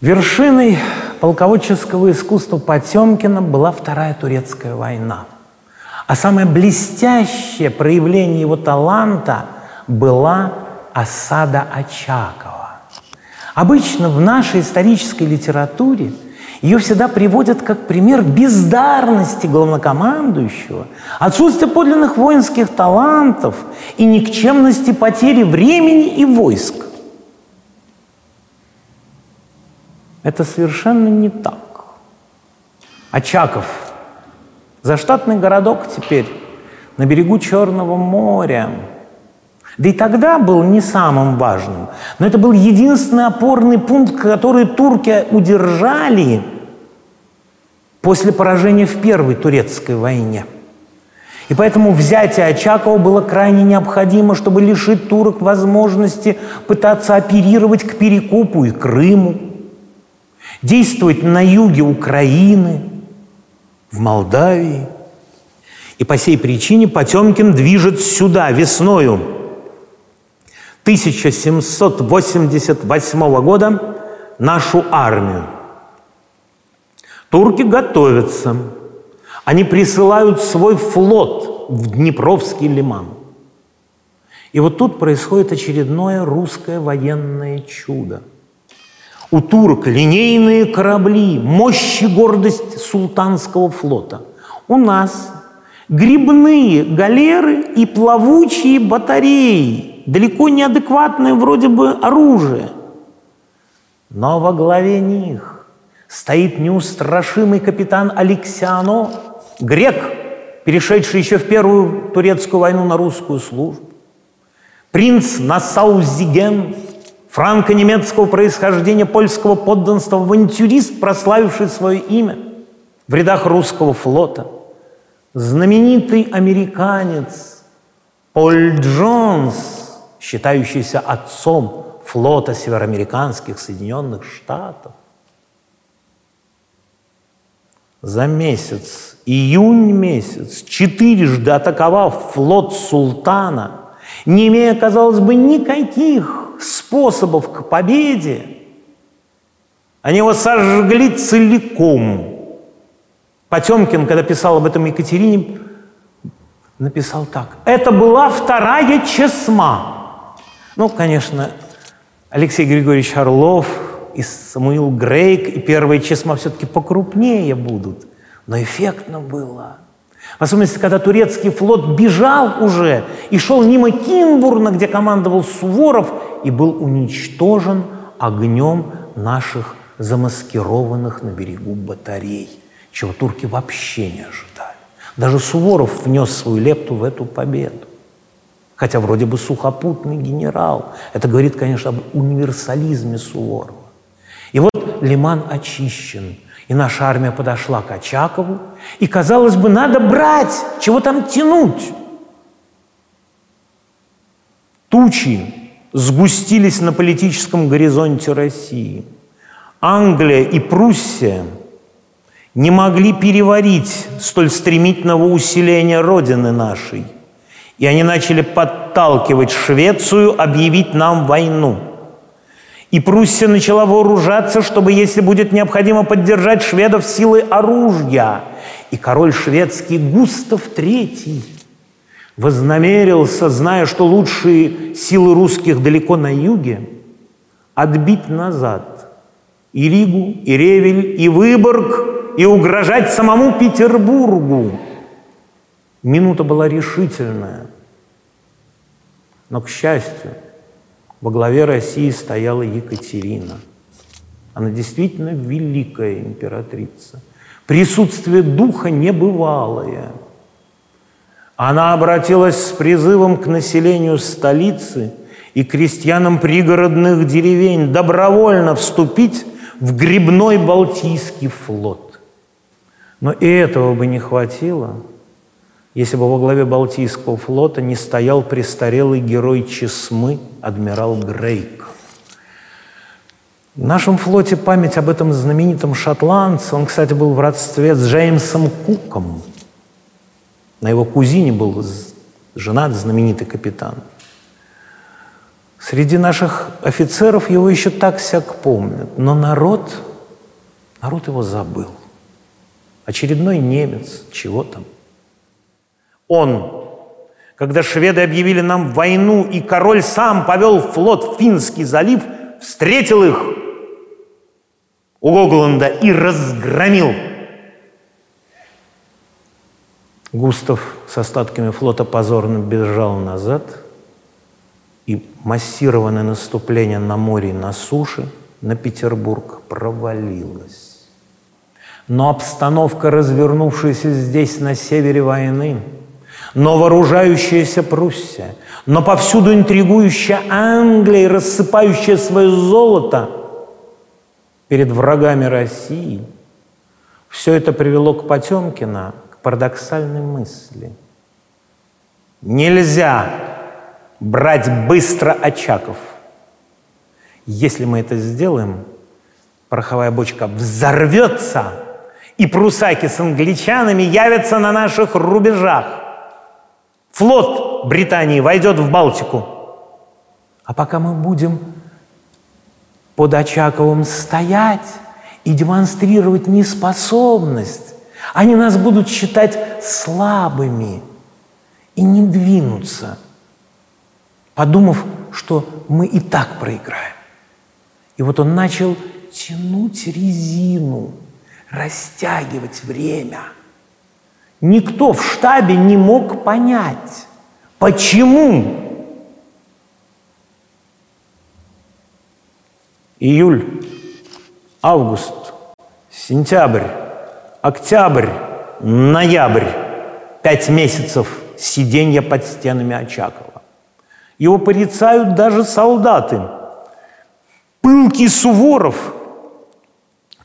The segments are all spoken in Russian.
Вершиной полководческого искусства Потемкина была Вторая Турецкая война. А самое блестящее проявление его таланта была осада Очакова. Обычно в нашей исторической литературе ее всегда приводят как пример бездарности главнокомандующего, отсутствия подлинных воинских талантов и никчемности потери времени и войск. Это совершенно не так. Очаков – заштатный городок теперь на берегу Черного моря. Да и тогда был не самым важным, но это был единственный опорный пункт, который турки удержали после поражения в Первой турецкой войне. И поэтому взятие Очакова было крайне необходимо, чтобы лишить турок возможности пытаться оперировать к Перекопу и Крыму действовать на юге Украины, в Молдавии. И по сей причине Потемкин движет сюда весною 1788 года нашу армию. Турки готовятся. Они присылают свой флот в Днепровский лиман. И вот тут происходит очередное русское военное чудо – у турок линейные корабли, мощь и гордость султанского флота. У нас грибные галеры и плавучие батареи, далеко неадекватное вроде бы оружие. Но во главе них стоит неустрашимый капитан Алексиано, грек, перешедший еще в первую турецкую войну на русскую службу, принц Насаузиген, франко-немецкого происхождения польского подданства, авантюрист, прославивший свое имя в рядах русского флота, знаменитый американец Поль Джонс, считающийся отцом флота североамериканских Соединенных Штатов, за месяц, июнь месяц, четырежды атаковав флот султана, не имея, казалось бы, никаких способов к победе, они его сожгли целиком. Потемкин, когда писал об этом Екатерине, написал так. Это была вторая чесма. Ну, конечно, Алексей Григорьевич Орлов и Самуил Грейк, и первая чесма все-таки покрупнее будут. Но эффектно было. В особенности, когда турецкий флот бежал уже и шел мимо Кимбурна, где командовал Суворов, и был уничтожен огнем наших замаскированных на берегу батарей, чего турки вообще не ожидали. Даже Суворов внес свою лепту в эту победу. Хотя вроде бы сухопутный генерал. Это говорит, конечно, об универсализме Суворова. И вот Лиман очищен, и наша армия подошла к Очакову, и, казалось бы, надо брать, чего там тянуть. Тучи сгустились на политическом горизонте России. Англия и Пруссия не могли переварить столь стремительного усиления Родины нашей. И они начали подталкивать Швецию объявить нам войну. И Пруссия начала вооружаться, чтобы, если будет необходимо, поддержать шведов силой оружия. И король шведский Густав III вознамерился, зная, что лучшие силы русских далеко на юге, отбить назад и Ригу, и Ревель, и Выборг, и угрожать самому Петербургу. Минута была решительная. Но, к счастью, во главе России стояла Екатерина. Она действительно великая императрица. Присутствие духа небывалое – она обратилась с призывом к населению столицы и крестьянам пригородных деревень добровольно вступить в грибной Балтийский флот. Но и этого бы не хватило, если бы во главе Балтийского флота не стоял престарелый герой Чесмы, адмирал Грейк. В нашем флоте память об этом знаменитом шотландце, он, кстати, был в родстве с Джеймсом Куком. На его кузине был женат знаменитый капитан. Среди наших офицеров его еще так сяк помнят, но народ, народ его забыл. Очередной немец, чего там. Он, когда шведы объявили нам войну, и король сам повел флот в Финский залив, встретил их у Гогланда и разгромил. Густав с остатками флота позорно бежал назад, и массированное наступление на море и на суше на Петербург провалилось. Но обстановка, развернувшаяся здесь, на севере войны, но вооружающаяся Пруссия, но повсюду интригующая Англия, рассыпающая свое золото перед врагами России, все это привело к Потемкина к парадоксальной мысли. Нельзя брать быстро Очаков. Если мы это сделаем, пороховая бочка взорвется, и прусаки с англичанами явятся на наших рубежах. Флот Британии войдет в Балтику. А пока мы будем под Очаковым стоять и демонстрировать неспособность, они нас будут считать слабыми и не двинуться, подумав, что мы и так проиграем. И вот он начал тянуть резину, растягивать время. Никто в штабе не мог понять, почему. Июль, август, сентябрь, октябрь, ноябрь. Пять месяцев сиденья под стенами Очакова. Его порицают даже солдаты. Пылкий Суворов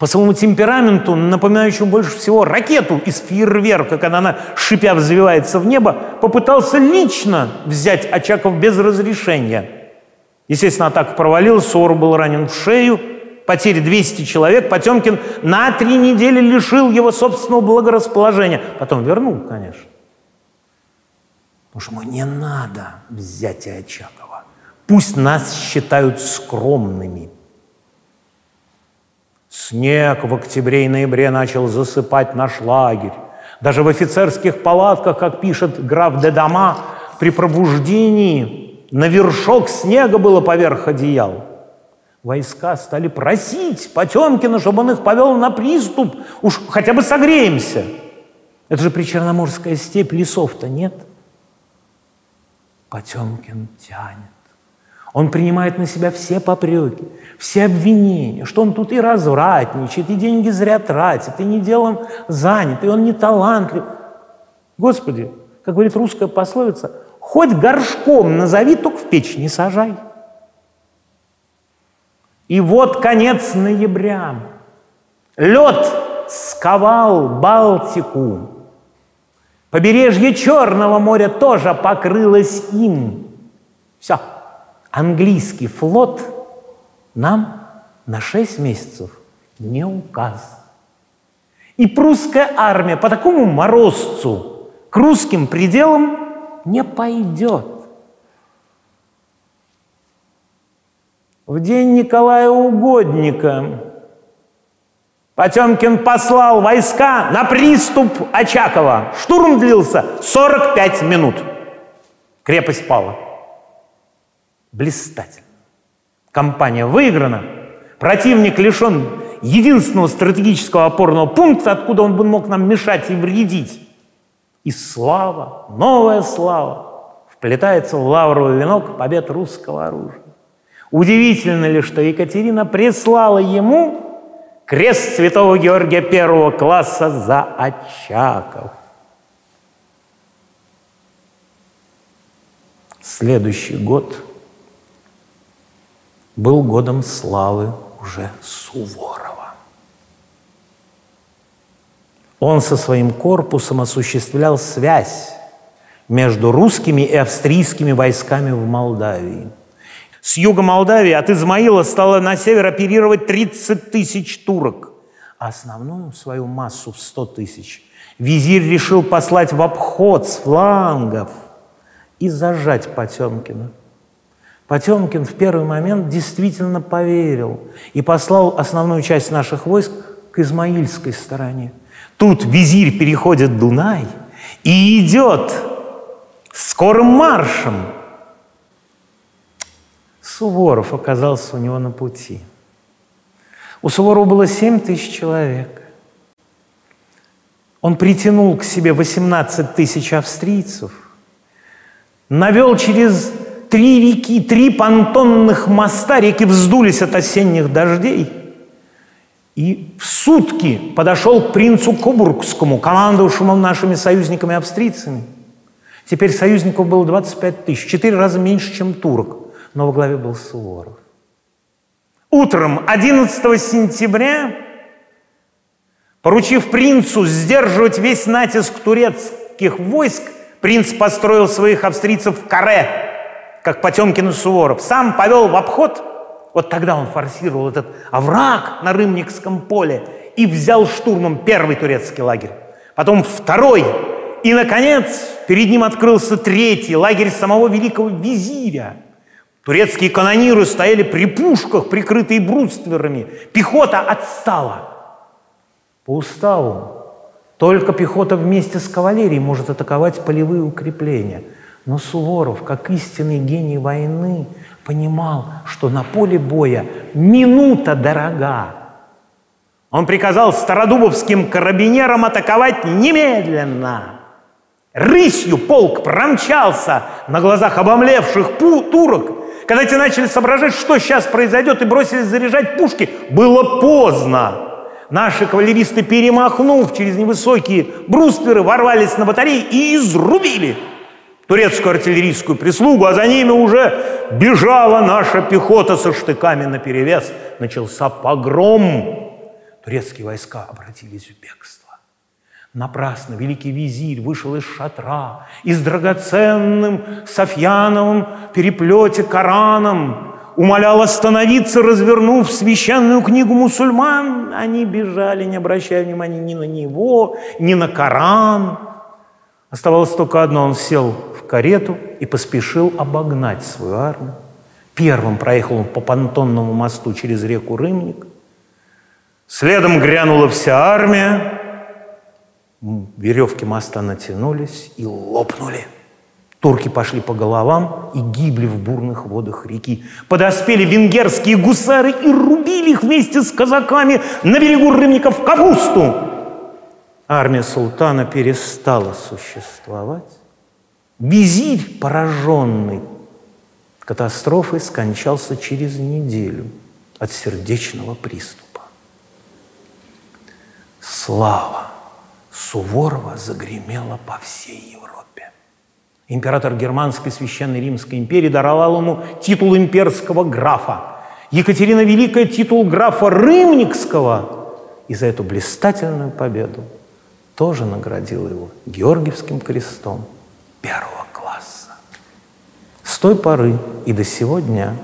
по своему темпераменту, напоминающему больше всего ракету из фейерверка, когда она, шипя, взвивается в небо, попытался лично взять Очаков без разрешения. Естественно, атака провалилась, Суворов был ранен в шею, потери 200 человек, Потемкин на три недели лишил его собственного благорасположения. Потом вернул, конечно. Потому что не надо взятия Очакова. Пусть нас считают скромными. Снег в октябре и ноябре начал засыпать наш лагерь. Даже в офицерских палатках, как пишет граф де Дома, при пробуждении на вершок снега было поверх одеял. Войска стали просить Потемкина, чтобы он их повел на приступ. Уж хотя бы согреемся. Это же причерноморская степь, лесов-то нет. Потемкин тянет. Он принимает на себя все попреки, все обвинения, что он тут и развратничает, и деньги зря тратит, и не делом занят, и он не талантлив. Господи, как говорит русская пословица, хоть горшком назови, только в печь не сажай. И вот конец ноября. Лед сковал Балтику. Побережье Черного моря тоже покрылось им. Все английский флот нам на 6 месяцев не указ. И прусская армия по такому морозцу к русским пределам не пойдет. В день Николая Угодника Потемкин послал войска на приступ Очакова. Штурм длился 45 минут. Крепость пала. Блистательно. Компания выиграна. Противник лишен единственного стратегического опорного пункта, откуда он бы мог нам мешать и вредить. И слава, новая слава, вплетается в лавровый венок побед русского оружия. Удивительно ли, что Екатерина прислала ему крест святого Георгия первого класса за Очаков. Следующий год – был годом славы уже Суворова. Он со своим корпусом осуществлял связь между русскими и австрийскими войсками в Молдавии. С юга Молдавии от Измаила стало на север оперировать 30 тысяч турок, а основную свою массу в 100 тысяч визирь решил послать в обход с флангов и зажать Потемкина. Потемкин в первый момент действительно поверил и послал основную часть наших войск к Измаильской стороне. Тут визирь переходит Дунай и идет скорым маршем Суворов оказался у него на пути. У Суворова было 7 тысяч человек. Он притянул к себе 18 тысяч австрийцев, навел через три реки, три понтонных моста, реки вздулись от осенних дождей, и в сутки подошел к принцу Кобургскому, командовавшему нашими союзниками-австрийцами. Теперь союзников было 25 тысяч, четыре раза меньше, чем турок но во главе был Суворов. Утром 11 сентября, поручив принцу сдерживать весь натиск турецких войск, принц построил своих австрийцев в каре, как Потемкин и Суворов. Сам повел в обход, вот тогда он форсировал этот овраг на Рымникском поле и взял штурмом первый турецкий лагерь. Потом второй, и, наконец, перед ним открылся третий, лагерь самого великого визиря – Турецкие канониры стояли при пушках, прикрытые брустверами. Пехота отстала. По уставу только пехота вместе с кавалерией может атаковать полевые укрепления. Но Суворов, как истинный гений войны, понимал, что на поле боя минута дорога. Он приказал стародубовским карабинерам атаковать немедленно. Рысью полк промчался на глазах обомлевших турок когда те начали соображать, что сейчас произойдет, и бросились заряжать пушки, было поздно. Наши кавалеристы, перемахнув через невысокие брустверы, ворвались на батареи и изрубили турецкую артиллерийскую прислугу, а за ними уже бежала наша пехота со штыками наперевес. Начался погром. Турецкие войска обратились в бегство. Напрасно великий визирь вышел из шатра и с драгоценным Софьяновым переплете Кораном умолял остановиться, развернув священную книгу мусульман. Они бежали, не обращая внимания ни на него, ни на Коран. Оставалось только одно. Он сел в карету и поспешил обогнать свою армию. Первым проехал он по понтонному мосту через реку Рымник. Следом грянула вся армия, веревки моста натянулись и лопнули. Турки пошли по головам и гибли в бурных водах реки. Подоспели венгерские гусары и рубили их вместе с казаками на берегу рыбников капусту. Армия султана перестала существовать. Визирь, пораженный катастрофой, скончался через неделю от сердечного приступа. Слава! Суворова загремела по всей Европе. Император Германской Священной Римской империи даровал ему титул имперского графа. Екатерина Великая – титул графа Рымникского. И за эту блистательную победу тоже наградила его Георгиевским крестом первого класса. С той поры и до сего дня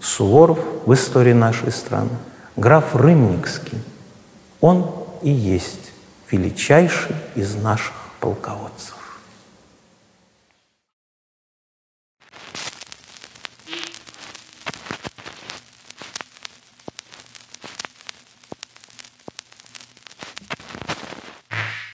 Суворов в истории нашей страны, граф Рымникский, он и есть величайший из наших полководцев.